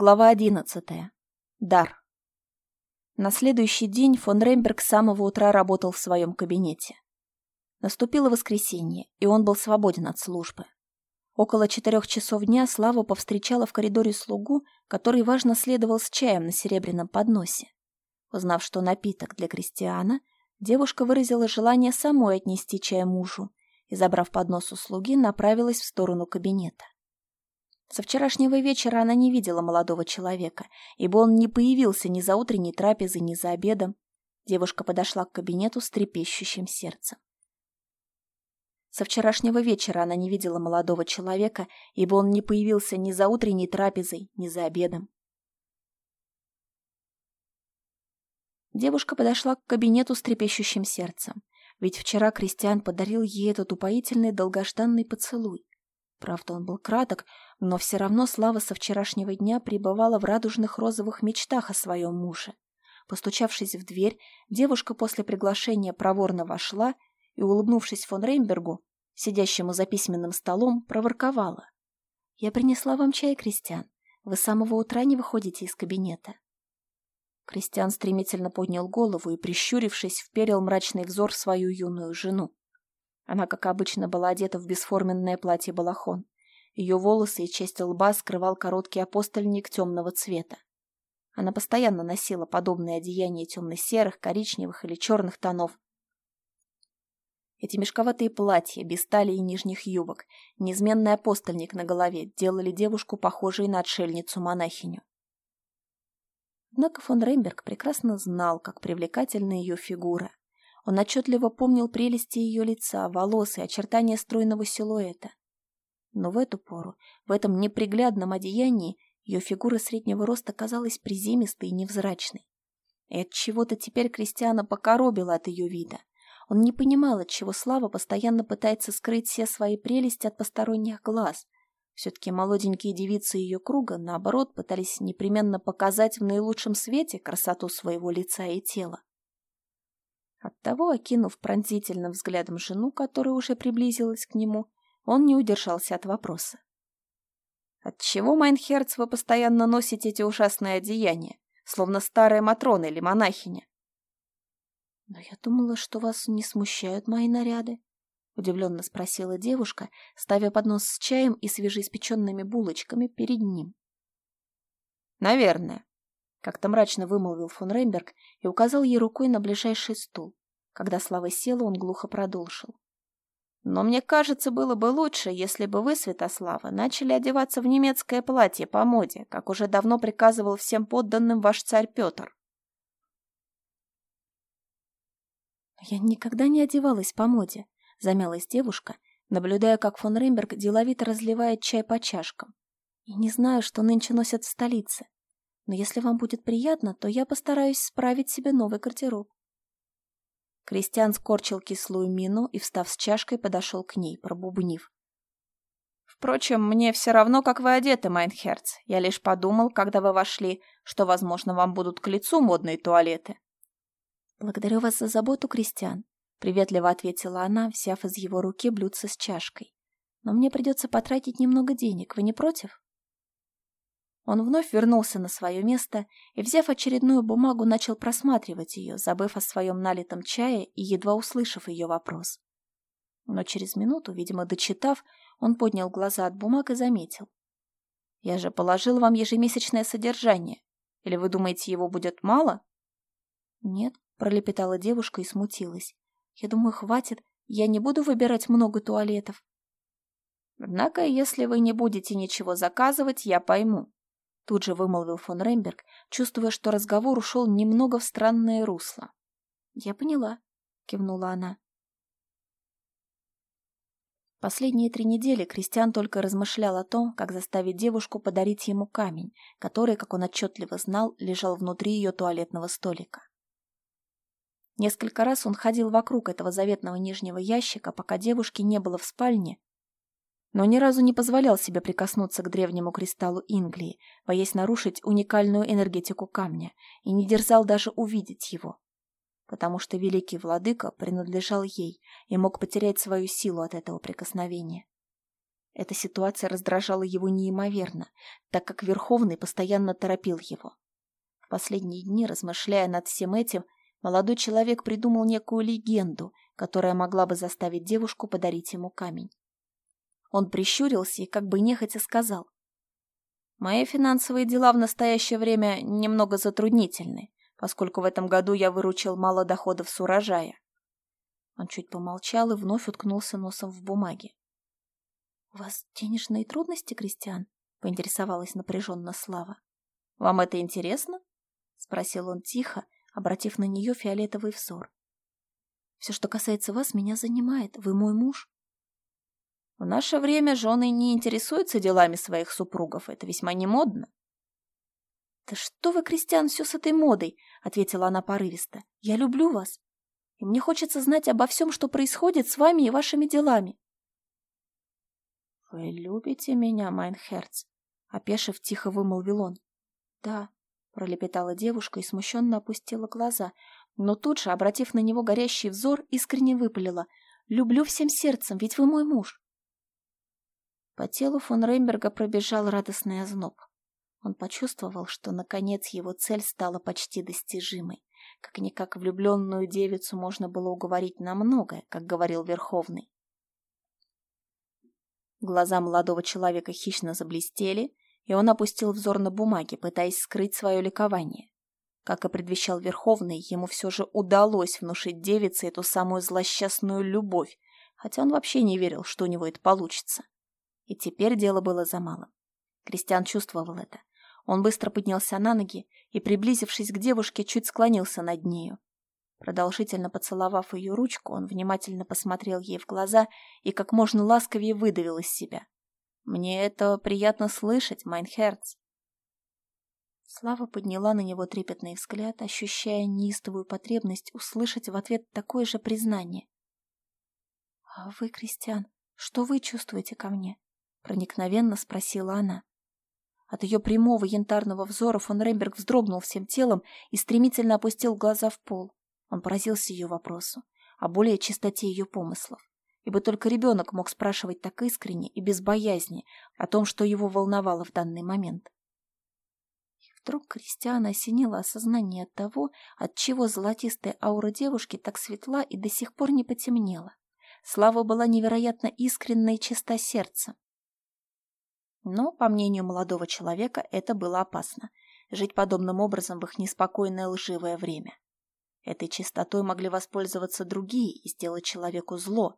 Глава одиннадцатая. Дар. На следующий день фон Ремберг с самого утра работал в своем кабинете. Наступило воскресенье, и он был свободен от службы. Около четырех часов дня Слава повстречала в коридоре слугу, который важно следовал с чаем на серебряном подносе. Узнав, что напиток для крестьяна, девушка выразила желание самой отнести чай мужу и, забрав поднос у слуги, направилась в сторону кабинета. Со вчерашнего вечера она не видела молодого человека, ибо он не появился ни за утренней трапезой, ни за обедом. Девушка подошла к кабинету с трепещущим сердцем. Со вчерашнего вечера она не видела молодого человека, ибо он не появился ни за утренней трапезой, ни за обедом. Девушка подошла к кабинету с трепещущим сердцем, ведь вчера Кристиан подарил ей этот упоительный долгожданный поцелуй. Правда, он был краток, но все равно Слава со вчерашнего дня пребывала в радужных розовых мечтах о своем муже. Постучавшись в дверь, девушка после приглашения проворно вошла и, улыбнувшись фон Рейнбергу, сидящему за письменным столом, проворковала. «Я принесла вам чай, Кристиан. Вы с самого утра не выходите из кабинета». Кристиан стремительно поднял голову и, прищурившись, вперил мрачный взор в свою юную жену. Она, как обычно, была одета в бесформенное платье-балахон. Ее волосы и часть лба скрывал короткий апостольник темного цвета. Она постоянно носила подобные одеяния темно-серых, коричневых или черных тонов. Эти мешковатые платья, без талии и нижних юбок, неизменный апостольник на голове делали девушку похожей на отшельницу-монахиню. Однако фон Ремберг прекрасно знал, как привлекательна ее фигура. Он отчетливо помнил прелести ее лица, волос и очертания стройного силуэта. Но в эту пору, в этом неприглядном одеянии, ее фигура среднего роста казалась приземистой и невзрачной. И от чего-то теперь Кристиана покоробила от ее вида. Он не понимал, от чего Слава постоянно пытается скрыть все свои прелести от посторонних глаз. Все-таки молоденькие девицы ее круга, наоборот, пытались непременно показать в наилучшем свете красоту своего лица и тела. Оттого, окинув пронзительным взглядом жену, которая уже приблизилась к нему, он не удержался от вопроса. «Отчего, mein Herz, вы постоянно носите эти ужасные одеяния, словно старая матрона или монахиня?» «Но я думала, что вас не смущают мои наряды», — удивленно спросила девушка, ставя поднос с чаем и свежеиспеченными булочками перед ним. «Наверное», как-то мрачно вымолвил фон Рейнберг и указал ей рукой на ближайший стул. Когда Слава села, он глухо продолжил. «Но мне кажется, было бы лучше, если бы вы, Святослава, начали одеваться в немецкое платье по моде, как уже давно приказывал всем подданным ваш царь Петр». «Я никогда не одевалась по моде», — замялась девушка, наблюдая, как фон Рейнберг деловито разливает чай по чашкам. «Я не знаю, что нынче носят в столице но если вам будет приятно, то я постараюсь справить себе новый гардероб. Кристиан скорчил кислую мину и, встав с чашкой, подошел к ней, пробубнив. «Впрочем, мне все равно, как вы одеты, mein Herz. Я лишь подумал, когда вы вошли, что, возможно, вам будут к лицу модные туалеты». «Благодарю вас за заботу, Кристиан», — приветливо ответила она, взяв из его руки блюдце с чашкой. «Но мне придется потратить немного денег. Вы не против?» Он вновь вернулся на свое место и, взяв очередную бумагу, начал просматривать ее, забыв о своем налитом чае и едва услышав ее вопрос. Но через минуту, видимо, дочитав, он поднял глаза от бумаг и заметил. «Я же положил вам ежемесячное содержание. Или вы думаете, его будет мало?» «Нет», — пролепетала девушка и смутилась. «Я думаю, хватит. Я не буду выбирать много туалетов». «Однако, если вы не будете ничего заказывать, я пойму», Тут же вымолвил фон Ремберг, чувствуя, что разговор ушел немного в странное русло. «Я поняла», — кивнула она. Последние три недели Кристиан только размышлял о том, как заставить девушку подарить ему камень, который, как он отчетливо знал, лежал внутри ее туалетного столика. Несколько раз он ходил вокруг этого заветного нижнего ящика, пока девушки не было в спальне, но ни разу не позволял себе прикоснуться к древнему кристаллу Инглии, боясь нарушить уникальную энергетику камня, и не дерзал даже увидеть его. Потому что великий владыка принадлежал ей и мог потерять свою силу от этого прикосновения. Эта ситуация раздражала его неимоверно, так как Верховный постоянно торопил его. В последние дни, размышляя над всем этим, молодой человек придумал некую легенду, которая могла бы заставить девушку подарить ему камень. Он прищурился и как бы нехотя сказал. «Мои финансовые дела в настоящее время немного затруднительны, поскольку в этом году я выручил мало доходов с урожая». Он чуть помолчал и вновь уткнулся носом в бумаге. «У вас денежные трудности, Кристиан?» — поинтересовалась напряженно Слава. «Вам это интересно?» — спросил он тихо, обратив на нее фиолетовый взор. «Все, что касается вас, меня занимает. Вы мой муж». «В наше время жены не интересуются делами своих супругов. Это весьма немодно». «Да что вы, Кристиан, все с этой модой?» — ответила она порывисто. «Я люблю вас, и мне хочется знать обо всем, что происходит с вами и вашими делами». «Вы любите меня, mein Herz?» — опешив, тихо вымолвил он. «Да», — пролепетала девушка и смущенно опустила глаза, но тут же, обратив на него горящий взор, искренне выпалила. «Люблю всем сердцем, ведь вы мой муж». По телу фон Ремберга пробежал радостный озноб. Он почувствовал, что, наконец, его цель стала почти достижимой. Как-никак влюбленную девицу можно было уговорить на многое, как говорил Верховный. Глаза молодого человека хищно заблестели, и он опустил взор на бумаги, пытаясь скрыть свое ликование. Как и предвещал Верховный, ему все же удалось внушить девице эту самую злосчастную любовь, хотя он вообще не верил, что у него это получится. И теперь дело было за малым. Кристиан чувствовал это. Он быстро поднялся на ноги и, приблизившись к девушке, чуть склонился над нею. Продолжительно поцеловав ее ручку, он внимательно посмотрел ей в глаза и как можно ласковее выдавил из себя. «Мне это приятно слышать, mein Herz». Слава подняла на него трепетный взгляд, ощущая неистовую потребность услышать в ответ такое же признание. «А вы, Кристиан, что вы чувствуете ко мне?» — проникновенно спросила она. От ее прямого янтарного взора фон Ремберг вздрогнул всем телом и стремительно опустил глаза в пол. Он поразился ее вопросу, о более чистоте ее помыслов. Ибо только ребенок мог спрашивать так искренне и без боязни о том, что его волновало в данный момент. Вдруг Кристиана осенило осознание того, от чего золотистая аура девушки так светла и до сих пор не потемнела. Слава была невероятно искренна и чиста сердцем. Но, по мнению молодого человека, это было опасно — жить подобным образом в их неспокойное лживое время. Этой чистотой могли воспользоваться другие и сделать человеку зло.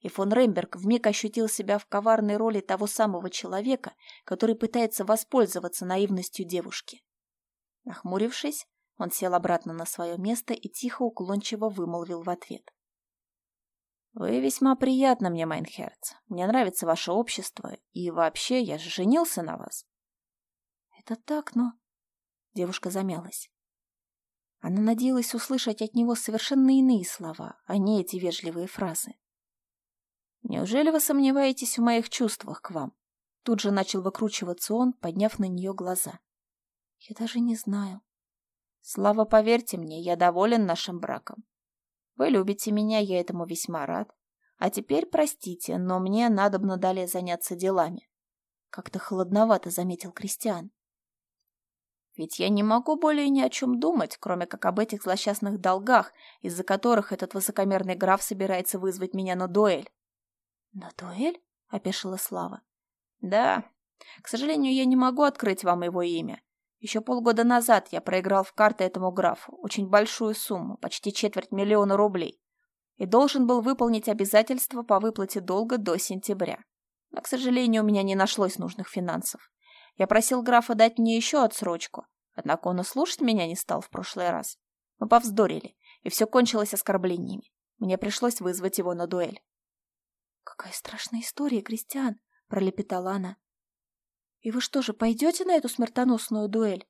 И фон Ремберг вмиг ощутил себя в коварной роли того самого человека, который пытается воспользоваться наивностью девушки. Нахмурившись, он сел обратно на свое место и тихо уклончиво вымолвил в ответ. «Вы весьма приятны мне, mein Herz. Мне нравится ваше общество, и вообще я же женился на вас». «Это так, но...» Девушка замялась. Она надеялась услышать от него совершенно иные слова, а не эти вежливые фразы. «Неужели вы сомневаетесь в моих чувствах к вам?» Тут же начал выкручиваться он, подняв на нее глаза. «Я даже не знаю». «Слава, поверьте мне, я доволен нашим браком. Вы любите меня, я этому весьма рад. А теперь простите, но мне надобно далее заняться делами». Как-то холодновато заметил Кристиан. Ведь я не могу более ни о чем думать, кроме как об этих злосчастных долгах, из-за которых этот высокомерный граф собирается вызвать меня на дуэль. — На дуэль? — опешила Слава. — Да. К сожалению, я не могу открыть вам его имя. Еще полгода назад я проиграл в карты этому графу очень большую сумму, почти четверть миллиона рублей, и должен был выполнить обязательства по выплате долга до сентября. Но, к сожалению, у меня не нашлось нужных финансов. Я просил графа дать мне еще отсрочку, однако он и слушать меня не стал в прошлый раз. Мы повздорили, и все кончилось оскорблениями. Мне пришлось вызвать его на дуэль. «Какая страшная история, Кристиан!» — пролепетала она. «И вы что же, пойдете на эту смертоносную дуэль?»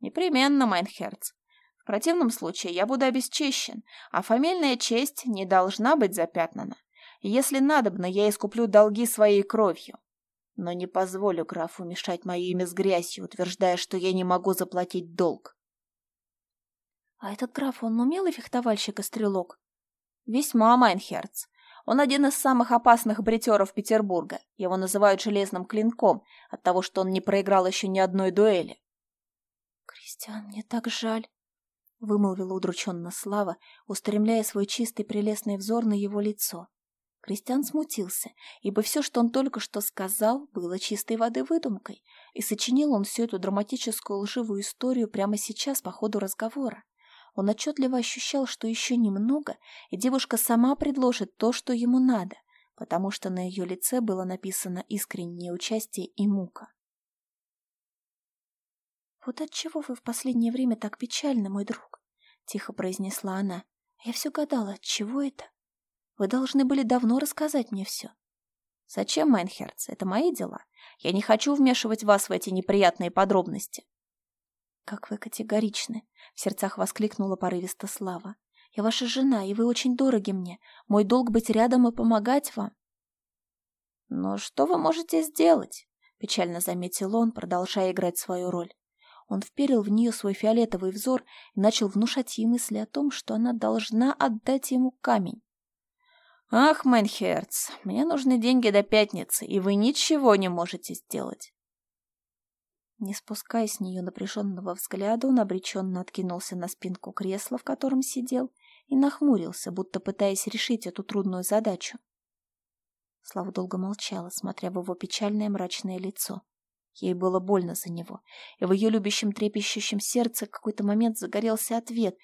«Непременно, mein Herz. В противном случае я буду обесчещен, а фамильная честь не должна быть запятнана. если надобно, я искуплю долги своей кровью но не позволю графу мешать мое имя с грязью, утверждая, что я не могу заплатить долг. — А этот граф, он умелый фехтовальщик и стрелок? — Весьма, mein Herz. Он один из самых опасных бретеров Петербурга. Его называют железным клинком оттого, что он не проиграл еще ни одной дуэли. «Кристиан, мне так жаль», — вымолвила удрученно Слава, устремляя свой чистый прелестный взор на его лицо. Кристиан смутился, ибо все, что он только что сказал, было чистой воды выдумкой, и сочинил он всю эту драматическую лживую историю прямо сейчас по ходу разговора. Он отчетливо ощущал, что еще немного, и девушка сама предложит то, что ему надо, потому что на ее лице было написано искреннее участие и мука. «Вот отчего вы в последнее время так печальны, мой друг?» — тихо произнесла она. «Я все гадала, отчего это? Вы должны были давно рассказать мне все». «Зачем, mein Herz? Это мои дела. Я не хочу вмешивать вас в эти неприятные подробности». «Как вы категоричны!» — в сердцах воскликнула порывисто Слава. «Я ваша жена, и вы очень дороги мне. Мой долг быть рядом и помогать вам». «Но что вы можете сделать?» — печально заметил он, продолжая играть свою роль. Он вперил в нее свой фиолетовый взор и начал внушать ей мысли о том, что она должна отдать ему камень. «Ах, mein Herz, мне нужны деньги до пятницы, и вы ничего не можете сделать. Не спуская с нее напряженного взгляда, он обреченно откинулся на спинку кресла, в котором сидел, и нахмурился, будто пытаясь решить эту трудную задачу. Слава долго молчала, смотря в его печальное мрачное лицо. Ей было больно за него, и в ее любящем трепещущем сердце в какой-то момент загорелся ответ,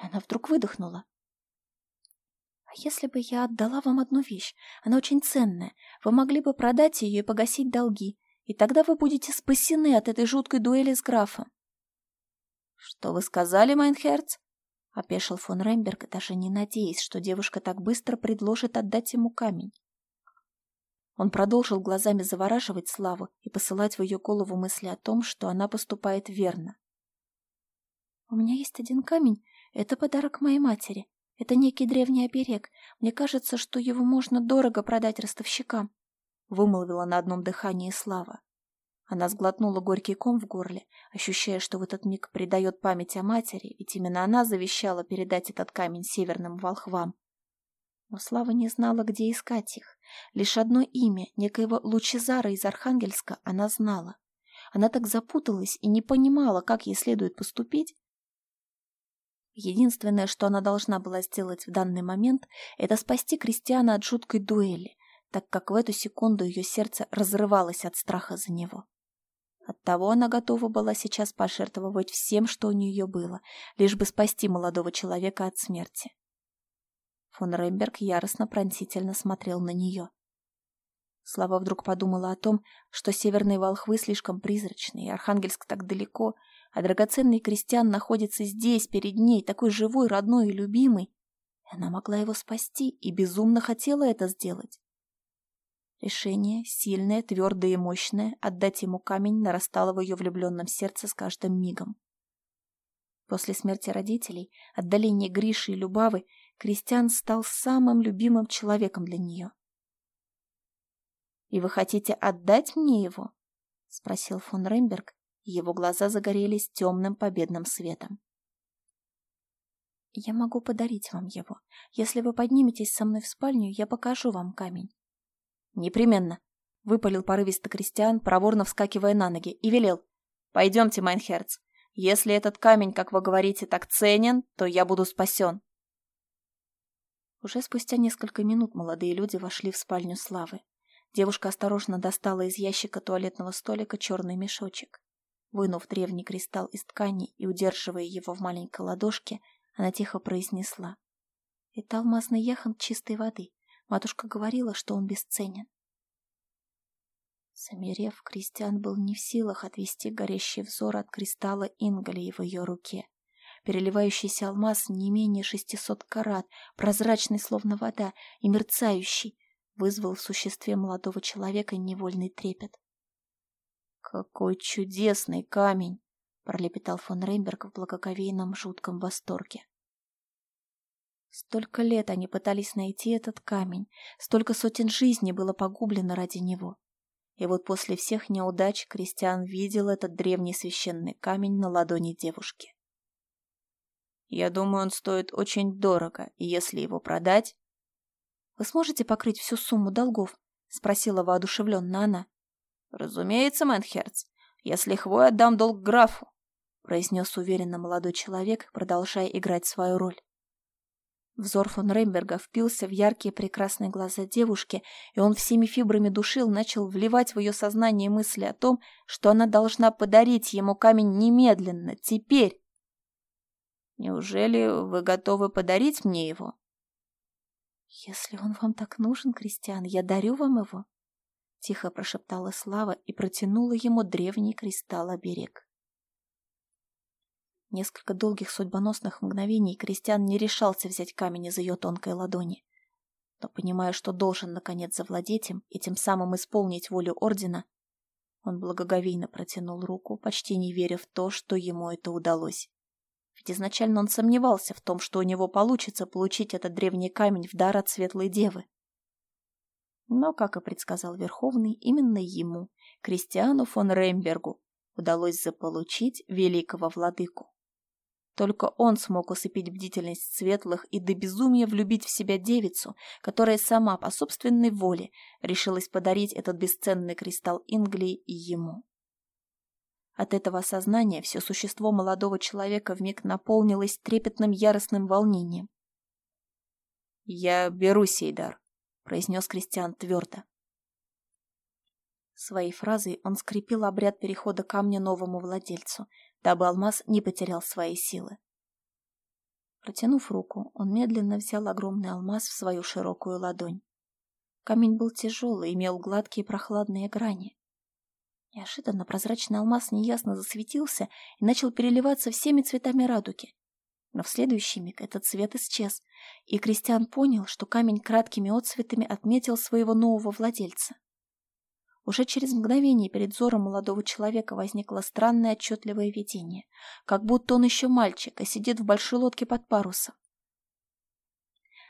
и она вдруг выдохнула. «А если бы я отдала вам одну вещь? Она очень ценная. Вы могли бы продать ее и погасить долги и тогда вы будете спасены от этой жуткой дуэли с графом. — Что вы сказали, mein Herz? — опешил фон Ремберг, даже не надеясь, что девушка так быстро предложит отдать ему камень. Он продолжил глазами завораживать Славу и посылать в ее голову мысли о том, что она поступает верно. «У меня есть один камень. Это подарок моей матери. Это некий древний оберег. Мне кажется, что его можно дорого продать ростовщикам вымолвила на одном дыхании Слава. Она сглотнула горький ком в горле, ощущая, что в этот миг предает память о матери, ведь именно она завещала передать этот камень северным волхвам. Но Слава не знала, где искать их. Лишь одно имя, некоего Лучезара из Архангельска, она знала. Она так запуталась и не понимала, как ей следует поступить. Единственное, что она должна была сделать в данный момент, это спасти Кристиана от жуткой дуэли, так как в эту секунду ее сердце разрывалось от страха за него. Оттого она готова была сейчас пожертвовать всем, что у нее было, лишь бы спасти молодого человека от смерти. Фон Ремберг яростно пронзительно смотрел на нее. Слава вдруг подумала о том, что северные волхвы слишком призрачные, Архангельск так далеко, а драгоценный крестьян находится здесь, перед ней, такой живой, родной и любимый. Она могла его спасти и безумно хотела это сделать. Решение, сильное, твердое и мощное, отдать ему камень нарастало в ее влюбленном сердце с каждым мигом. После смерти родителей, отдаления Гриши и Любавы, Кристиан стал самым любимым человеком для нее. «И вы хотите отдать мне его?» — спросил фон Ремберг, и его глаза загорелись темным победным светом. «Я могу подарить вам его. Если вы подниметесь со мной в спальню, я покажу вам камень. «Непременно», — выпалил порывисто Кристиан, проворно вскакивая на ноги, и велел. «Пойдемте, mein Herz. Если этот камень, как вы говорите, так ценен, то я буду спасен». Уже спустя несколько минут молодые люди вошли в спальню Славы. Девушка осторожно достала из ящика туалетного столика черный мешочек. Вынув древний кристалл из ткани и удерживая его в маленькой ладошке, она тихо произнесла. «Это алмазный яхонт чистой воды. Матушка говорила, что он бесценен. Замерев, Кристиан был не в силах отвести горящий взор от кристалла Ингалии в ее руке. Переливающийся алмаз не менее шестисот карат, прозрачный, словно вода, и мерцающий, вызвал в существе молодого человека невольный трепет. «Какой чудесный камень!» — пролепетал фон Рейнберг в благоговейном жутком восторге. Столько лет они пытались найти этот камень, столько сотен жизней было погублено ради него. И вот после всех неудач Кристиан видел этот древний священный камень на ладони девушки. «Я думаю, он стоит очень дорого, и если его продать...» Вы сможете покрыть всю сумму долгов? Спросила воодушевленно она. Разумеется, mein Herz. Я с лихвой отдам долг графу, произнес уверенно молодой человек, продолжая играть свою роль. Взор фон Реймберга впился в яркие прекрасные глаза девушки, и он всеми фибрами душил начал вливать в ее сознание мысли о том, что она должна подарить ему камень немедленно, теперь. «Неужели вы готовы подарить мне его?» «Если он вам так нужен, Кристиан, я дарю вам его», — тихо прошептала Слава и протянула ему древний кристалл-оберег. Несколько долгих судьбоносных мгновений Кристиан не решался взять камень из ее тонкой ладони. Но, понимая, что должен, наконец, завладеть им и тем самым исполнить волю Ордена, он благоговейно протянул руку, почти не веря в то, что ему это удалось. Ведь изначально он сомневался в том, что у него получится получить этот древний камень в дар от Светлой Девы. Но, как и предсказал Верховный, именно ему, Кристиану фон Реймбергу, удалось заполучить великого владыку. Только он смог усыпить бдительность светлых и до безумия влюбить в себя девицу, которая сама по собственной воле решилась подарить этот бесценный кристалл Инглии и ему. От этого осознания все существо молодого человека вмиг наполнилось трепетным яростным волнением. «Я беру сей дар», — произнес Кристиан твердо. Своей фразой он скрепил обряд перехода камня новому владельцу, дабы алмаз не потерял свои силы. Протянув руку, он медленно взял огромный алмаз в свою широкую ладонь. Камень был тяжелый, имел гладкие прохладные грани. Неожиданно прозрачный алмаз неясно засветился и начал переливаться всеми цветами радуги. Но в следующий миг этот цвет исчез, и Кристиан понял, что камень краткими отцветами отметил своего нового владельца. Уже через мгновение перед взором молодого человека возникло странное отчетливое видение, как будто он еще мальчик, а сидит в большой лодке под парусом.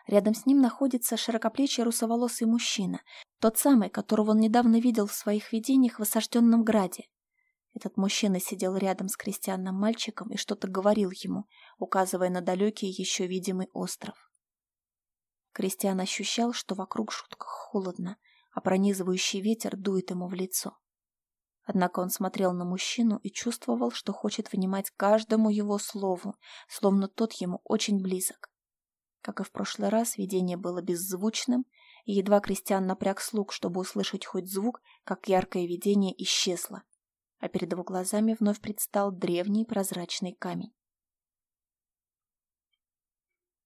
Рядом с ним находится широкоплечий русоволосый мужчина, тот самый, которого он недавно видел в своих видениях в осажденном граде. Этот мужчина сидел рядом с крестьянным мальчиком и что-то говорил ему, указывая на далекий еще видимый остров. Кристиан ощущал, что вокруг шутка холодно, а пронизывающий ветер дует ему в лицо. Однако он смотрел на мужчину и чувствовал, что хочет внимать каждому его слову, словно тот ему очень близок. Как и в прошлый раз, видение было беззвучным, и едва Кристиан напряг слуг, чтобы услышать хоть звук, как яркое видение исчезло, а перед его глазами вновь предстал древний прозрачный камень.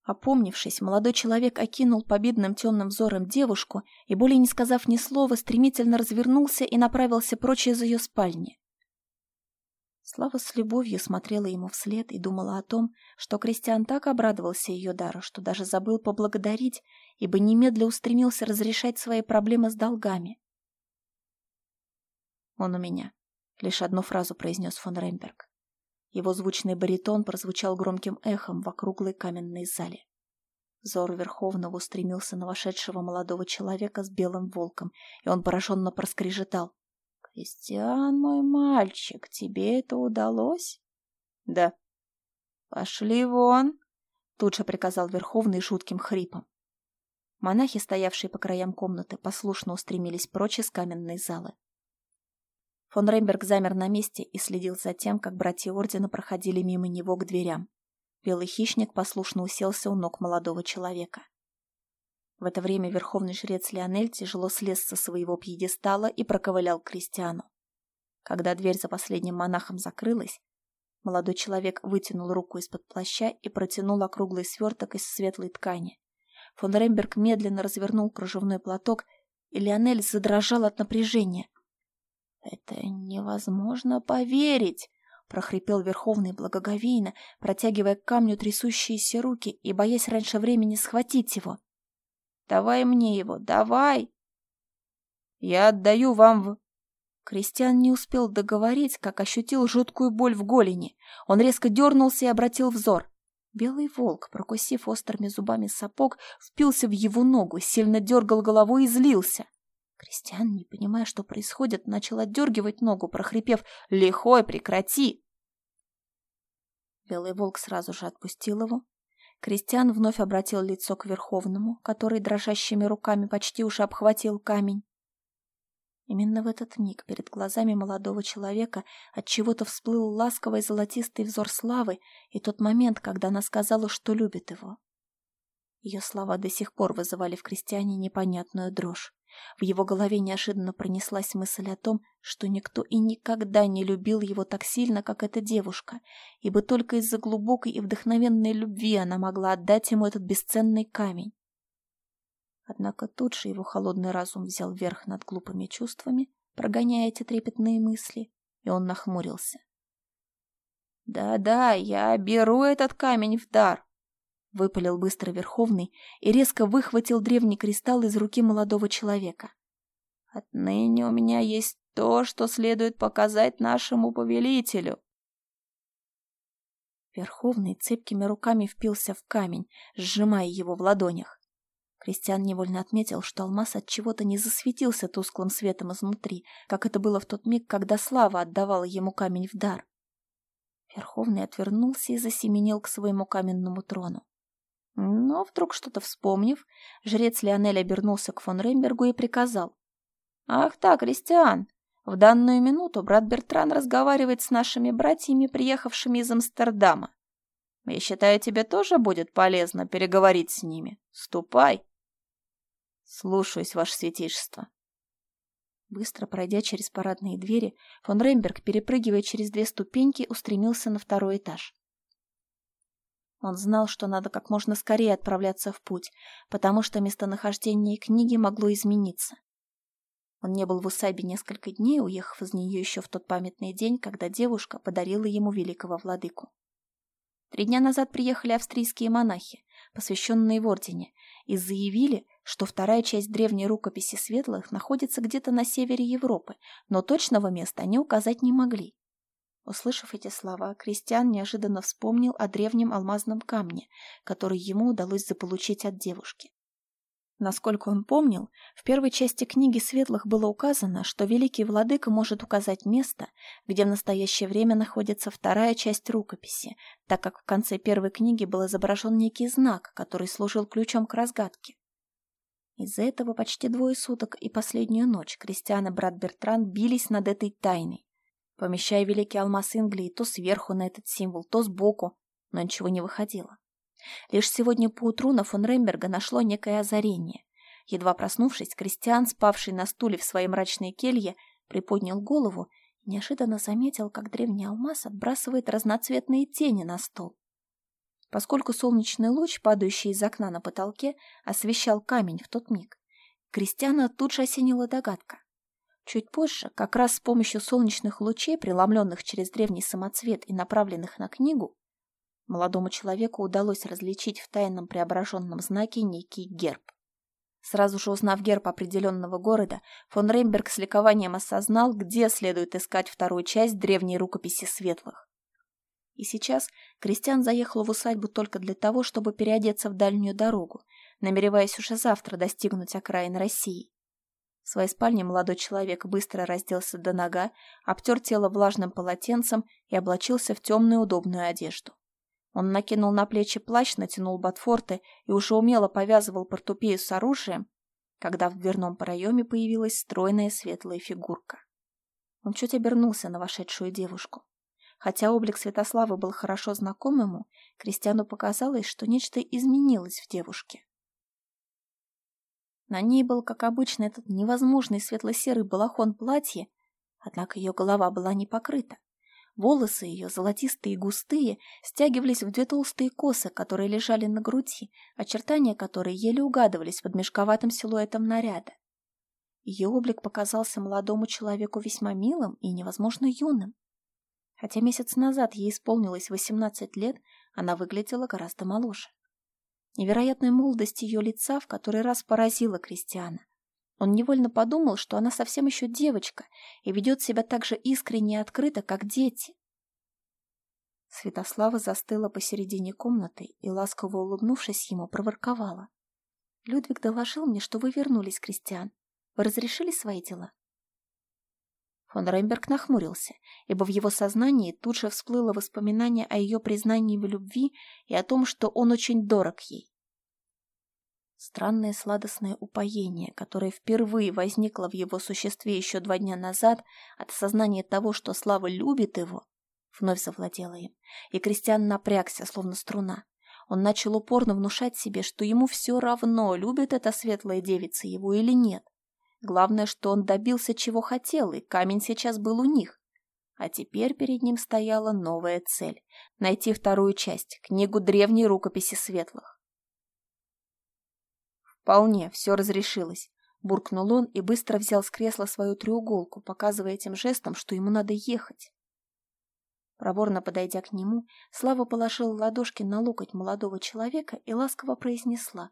Опомнившись, молодой человек окинул победным темным взором девушку и, более не сказав ни слова, стремительно развернулся и направился прочь из ее спальни. Слава с любовью смотрела ему вслед и думала о том, что Кристиан так обрадовался ее дару, что даже забыл поблагодарить, ибо немедля устремился разрешать свои проблемы с долгами. «Он у меня», — лишь одну фразу произнес фон Ремберг. Его звучный баритон прозвучал громким эхом в округлой каменной зале. Взор Верховного устремился на вошедшего молодого человека с белым волком, и он пораженно проскрежетал. «Кристиан, мой мальчик, тебе это удалось?» «Да». «Пошли вон!» — тут же приказал Верховный жутким хрипом. Монахи, стоявшие по краям комнаты, послушно устремились прочь из каменной залы. Фон Ремберг замер на месте и следил за тем, как братья Ордена проходили мимо него к дверям. Белый хищник послушно уселся у ног молодого человека. В это время верховный жрец Леонель тяжело слез со своего пьедестала и проковылял к крестьяну. Когда дверь за последним монахом закрылась, молодой человек вытянул руку из-под плаща и протянул округлый сверток из светлой ткани. Фон Ремберг медленно развернул кружевной платок, и Леонель задрожал от напряжения. «Это невозможно поверить!» — прохрипел Верховный благоговейно, протягивая к камню трясущиеся руки и боясь раньше времени схватить его. «Давай мне его, давай!» «Я отдаю вам в...» Кристиан не успел договорить, как ощутил жуткую боль в голени. Он резко дернулся и обратил взор. Белый волк, прокусив острыми зубами сапог, впился в его ногу, сильно дергал головой и злился. Кристиан, не понимая, что происходит, начал отдергивать ногу, прохрипев «Лихой, прекрати!». Белый волк сразу же отпустил его. Кристиан вновь обратил лицо к Верховному, который дрожащими руками почти уже обхватил камень. Именно в этот миг перед глазами молодого человека от чего-то всплыл ласковый золотистый взор славы и тот момент, когда она сказала, что любит его. Ее слова до сих пор вызывали в крестьяне непонятную дрожь. В его голове неожиданно пронеслась мысль о том, что никто и никогда не любил его так сильно, как эта девушка, ибо только из-за глубокой и вдохновенной любви она могла отдать ему этот бесценный камень. Однако тут же его холодный разум взял верх над глупыми чувствами, прогоняя эти трепетные мысли, и он нахмурился. «Да-да, я беру этот камень в дар!» Выпалил быстро Верховный и резко выхватил древний кристалл из руки молодого человека. «Отныне у меня есть то, что следует показать нашему повелителю!» Верховный цепкими руками впился в камень, сжимая его в ладонях. Кристиан невольно отметил, что алмаз от чего-то не засветился тусклым светом изнутри, как это было в тот миг, когда Слава отдавала ему камень в дар. Верховный отвернулся и засеменил к своему каменному трону. Но, вдруг что-то вспомнив, жрец Леонель обернулся к фон Рембергу и приказал. «Ах так, Кристиан, в данную минуту брат Бертран разговаривает с нашими братьями, приехавшими из Амстердама. Я считаю, тебе тоже будет полезно переговорить с ними. Ступай!» «Слушаюсь, ваше святейшество». Быстро пройдя через парадные двери, фон Ремберг, перепрыгивая через две ступеньки, устремился на второй этаж. Он знал, что надо как можно скорее отправляться в путь, потому что местонахождение книги могло измениться. Он не был в усадьбе несколько дней, уехав из нее еще в тот памятный день, когда девушка подарила ему великого владыку. Три дня назад приехали австрийские монахи, посвященные в ордене, и заявили, что вторая часть древней рукописи светлых находится где-то на севере Европы, но точного места они указать не могли. Услышав эти слова, Кристиан неожиданно вспомнил о древнем алмазном камне, который ему удалось заполучить от девушки. Насколько он помнил, в первой части книги Светлых было указано, что Великий Владыка может указать место, где в настоящее время находится вторая часть рукописи, так как в конце первой книги был изображен некий знак, который служил ключом к разгадке. Из-за этого почти двое суток и последнюю ночь Кристиан и брат Бертран бились над этой тайной, помещая великий алмаз Инглии то сверху на этот символ, то сбоку, но ничего не выходило. Лишь сегодня поутру на фон Ремберга нашло некое озарение. Едва проснувшись, Кристиан, спавший на стуле в своей мрачной келье, приподнял голову и неожиданно заметил, как древний алмаз отбрасывает разноцветные тени на стол. Поскольку солнечный луч, падающий из окна на потолке, освещал камень в тот миг, Кристиана тут же осенила догадка. Чуть позже, как раз с помощью солнечных лучей, преломленных через древний самоцвет и направленных на книгу, молодому человеку удалось различить в тайном преображенном знаке некий герб. Сразу же узнав герб определенного города, фон Рейнберг с ликованием осознал, где следует искать вторую часть древней рукописи светлых. И сейчас Кристиан заехал в усадьбу только для того, чтобы переодеться в дальнюю дорогу, намереваясь уже завтра достигнуть окраин России. В своей спальне молодой человек быстро разделся до нога, обтер тело влажным полотенцем и облачился в темную удобную одежду. Он накинул на плечи плащ, натянул ботфорты и уже умело повязывал портупею с оружием, когда в дверном проеме появилась стройная светлая фигурка. Он чуть обернулся на вошедшую девушку. Хотя облик Святославы был хорошо знаком ему, Кристиану показалось, что нечто изменилось в девушке. На ней был, как обычно, этот невозможный светло-серый балахон платья, однако ее голова была не покрыта. Волосы ее, золотистые и густые, стягивались в две толстые косы, которые лежали на груди, очертания которой еле угадывались под мешковатым силуэтом наряда. Ее облик показался молодому человеку весьма милым и невозможно юным. Хотя месяц назад ей исполнилось восемнадцать лет, она выглядела гораздо моложе. Невероятная молодость ее лица в который раз поразила Кристиана. Он невольно подумал, что она совсем еще девочка и ведет себя так же искренне и открыто, как дети. Святослава застыла посередине комнаты и, ласково улыбнувшись ему, проворковала. «Людвиг доложил мне, что вы вернулись, Кристиан. Вы разрешили свои дела?» Фон Ремберг нахмурился, ибо в его сознании тут же всплыло воспоминание о ее признании в любви и о том, что он очень дорог ей. Странное сладостное упоение, которое впервые возникло в его существе еще два дня назад от осознания того, что Слава любит его, вновь завладело им, и Кристиан напрягся, словно струна. Он начал упорно внушать себе, что ему все равно, любит эта светлая девица его или нет. Главное, что он добился чего хотел, и камень сейчас был у них. А теперь перед ним стояла новая цель — найти вторую часть, книгу древней рукописи светлых. «Вполне, все разрешилось», — буркнул он и быстро взял с кресла свою треуголку, показывая этим жестом, что ему надо ехать. Проворно подойдя к нему, Слава положил ладошки на локоть молодого человека и ласково произнесла.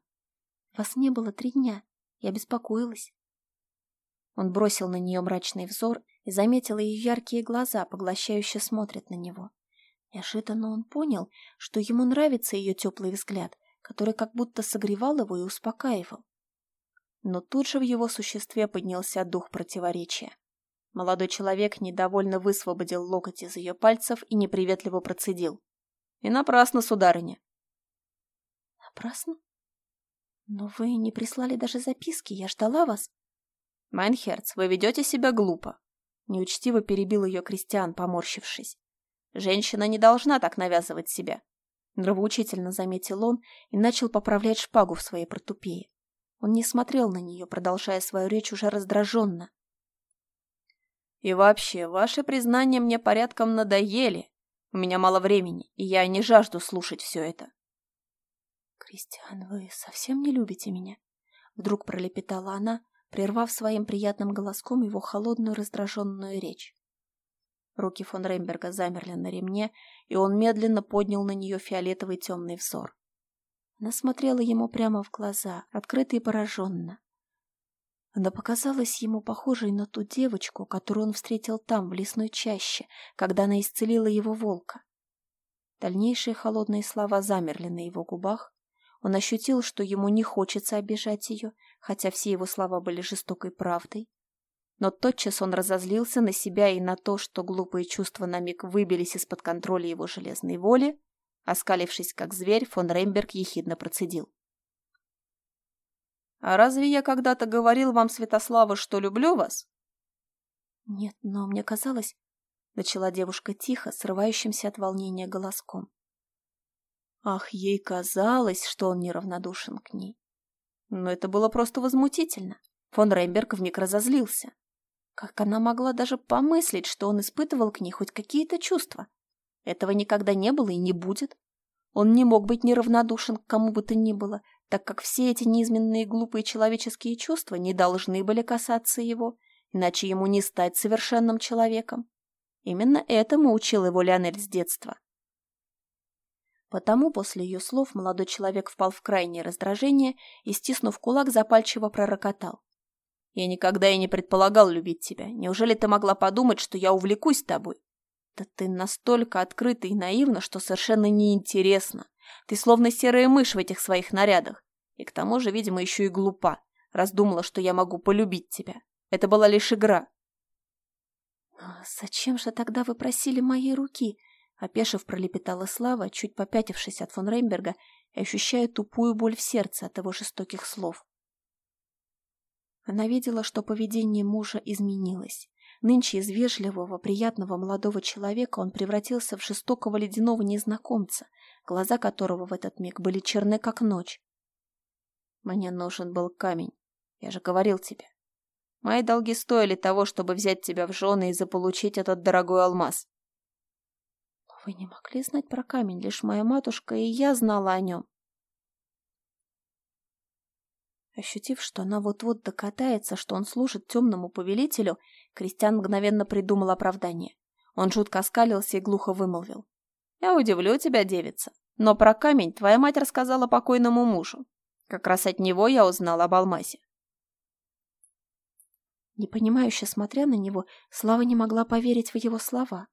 «Вас не было три дня. Я беспокоилась». Он бросил на нее мрачный взор и заметил ее яркие глаза, поглощающе смотрят на него. Неожиданно он понял, что ему нравится ее теплый взгляд, который как будто согревал его и успокаивал. Но тут же в его существе поднялся дух противоречия. Молодой человек недовольно высвободил локоть из ее пальцев и неприветливо процедил. «И напрасно, сударыня!» «Напрасно? Но вы не прислали даже записки, я ждала вас!» «Mein Herz, вы ведете себя глупо!» Неучтиво перебил ее Кристиан, поморщившись. «Женщина не должна так навязывать себя!» Нравоучительно заметил он и начал поправлять шпагу в своей портупее. Он не смотрел на нее, продолжая свою речь уже раздраженно. «И вообще, ваши признания мне порядком надоели. У меня мало времени, и я не жажду слушать все это». «Кристиан, вы совсем не любите меня?» Вдруг пролепетала она, прервав своим приятным голоском его холодную раздраженную речь. Руки фон Ремберга замерли на ремне, и он медленно поднял на нее фиолетовый темный взор. Она смотрела ему прямо в глаза, открыто и пораженно. Она показалась ему похожей на ту девочку, которую он встретил там, в лесной чаще, когда она исцелила его волка. Дальнейшие холодные слова замерли на его губах. Он ощутил, что ему не хочется обижать ее, хотя все его слова были жестокой правдой. Но тотчас он разозлился на себя и на то, что глупые чувства на миг выбились из-под контроля его железной воли. Оскалившись как зверь, фон Реймберг ехидно процедил. «А разве я когда-то говорил вам, Святослава, что люблю вас?» «Нет, но мне казалось...» — начала девушка тихо, срывающимся от волнения голоском. Ах, ей казалось, что он неравнодушен к ней. Но это было просто возмутительно. Фон Реймберг вмиг разозлился. Как она могла даже помыслить, что он испытывал к ней хоть какие-то чувства? Этого никогда не было и не будет. Он не мог быть неравнодушен к кому бы то ни было, так как все эти неизменные глупые человеческие чувства не должны были касаться его, иначе ему не стать совершенным человеком. Именно этому учил его Леонель с детства. Потому после ее слов молодой человек впал в крайнее раздражение и, стиснув кулак, запальчиво пророкотал. «Я никогда и не предполагал любить тебя. Неужели ты могла подумать, что я увлекусь тобой? Да ты настолько открыта и наивна, что совершенно неинтересно. Ты словно серая мышь в этих своих нарядах. И к тому же, видимо, еще и глупа, раз думала, что я могу полюбить тебя. Это была лишь игра». «Зачем же тогда вы просили моей руки?» Опешив, пролепетала Слава, чуть попятившись от фон Реймберга и ощущая тупую боль в сердце от его жестоких слов. Она видела, что поведение мужа изменилось. Нынче из вежливого, приятного молодого человека он превратился в жестокого ледяного незнакомца, глаза которого в этот миг были черны, как ночь. «Мне нужен был камень. Я же говорил тебе. Мои долги стоили того, чтобы взять тебя в жены и заполучить этот дорогой алмаз. Вы не могли знать про камень, лишь моя матушка и я знала о нем. Ощутив, что она вот-вот докатается, что он служит темному повелителю, Кристиан мгновенно придумал оправдание. Он жутко оскалился и глухо вымолвил. «Я удивлю тебя, девица, но про камень твоя мать рассказала покойному мужу. Как раз от него я узнала об алмазе». Непонимающе смотря на него, Слава не могла поверить в его слова.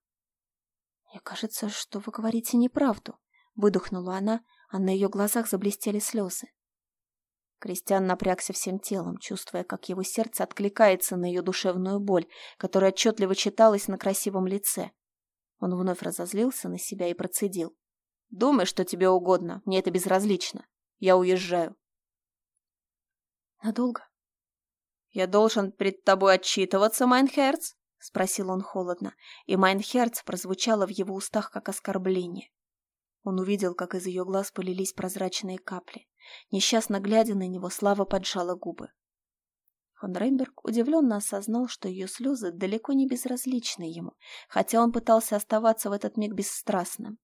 «Мне кажется, что вы говорите неправду», — выдохнула она, а на ее глазах заблестели слезы. Кристиан напрягся всем телом, чувствуя, как его сердце откликается на ее душевную боль, которая отчетливо читалась на красивом лице. Он вновь разозлился на себя и процедил. «Думай, что тебе угодно, мне это безразлично. Я уезжаю». «Надолго?» «Я должен пред тобой отчитываться, mein Herz?» — спросил он холодно, и mein Herz прозвучало в его устах как оскорбление. Он увидел, как из ее глаз полились прозрачные капли. Несчастно глядя на него, Слава поджала губы. Фон Рейнберг удивленно осознал, что ее слезы далеко не безразличны ему, хотя он пытался оставаться в этот миг бесстрастным.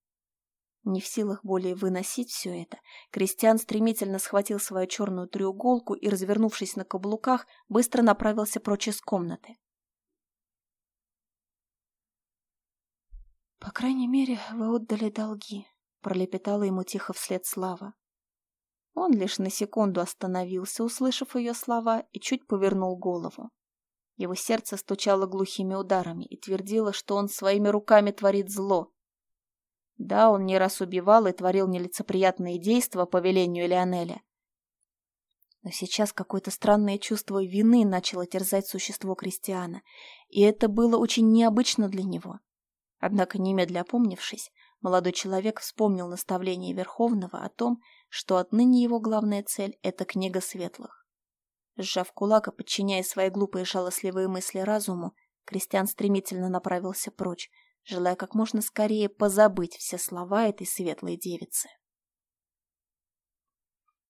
Не в силах более выносить все это, Кристиан стремительно схватил свою черную треуголку и, развернувшись на каблуках, быстро направился прочь из комнаты. «По крайней мере, вы отдали долги», — пролепетала ему тихо вслед Слава. Он лишь на секунду остановился, услышав ее слова, и чуть повернул голову. Его сердце стучало глухими ударами и твердило, что он своими руками творит зло. Да, он не раз убивал и творил нелицеприятные действия по велению Леонеля. Но сейчас какое-то странное чувство вины начало терзать существо Кристиана, и это было очень необычно для него. Однако, немедля опомнившись, молодой человек вспомнил наставление Верховного о том, что отныне его главная цель — это книга светлых. Сжав кулак и подчиняя свои глупые жалостливые мысли разуму, Кристиан стремительно направился прочь, желая как можно скорее позабыть все слова этой светлой девицы.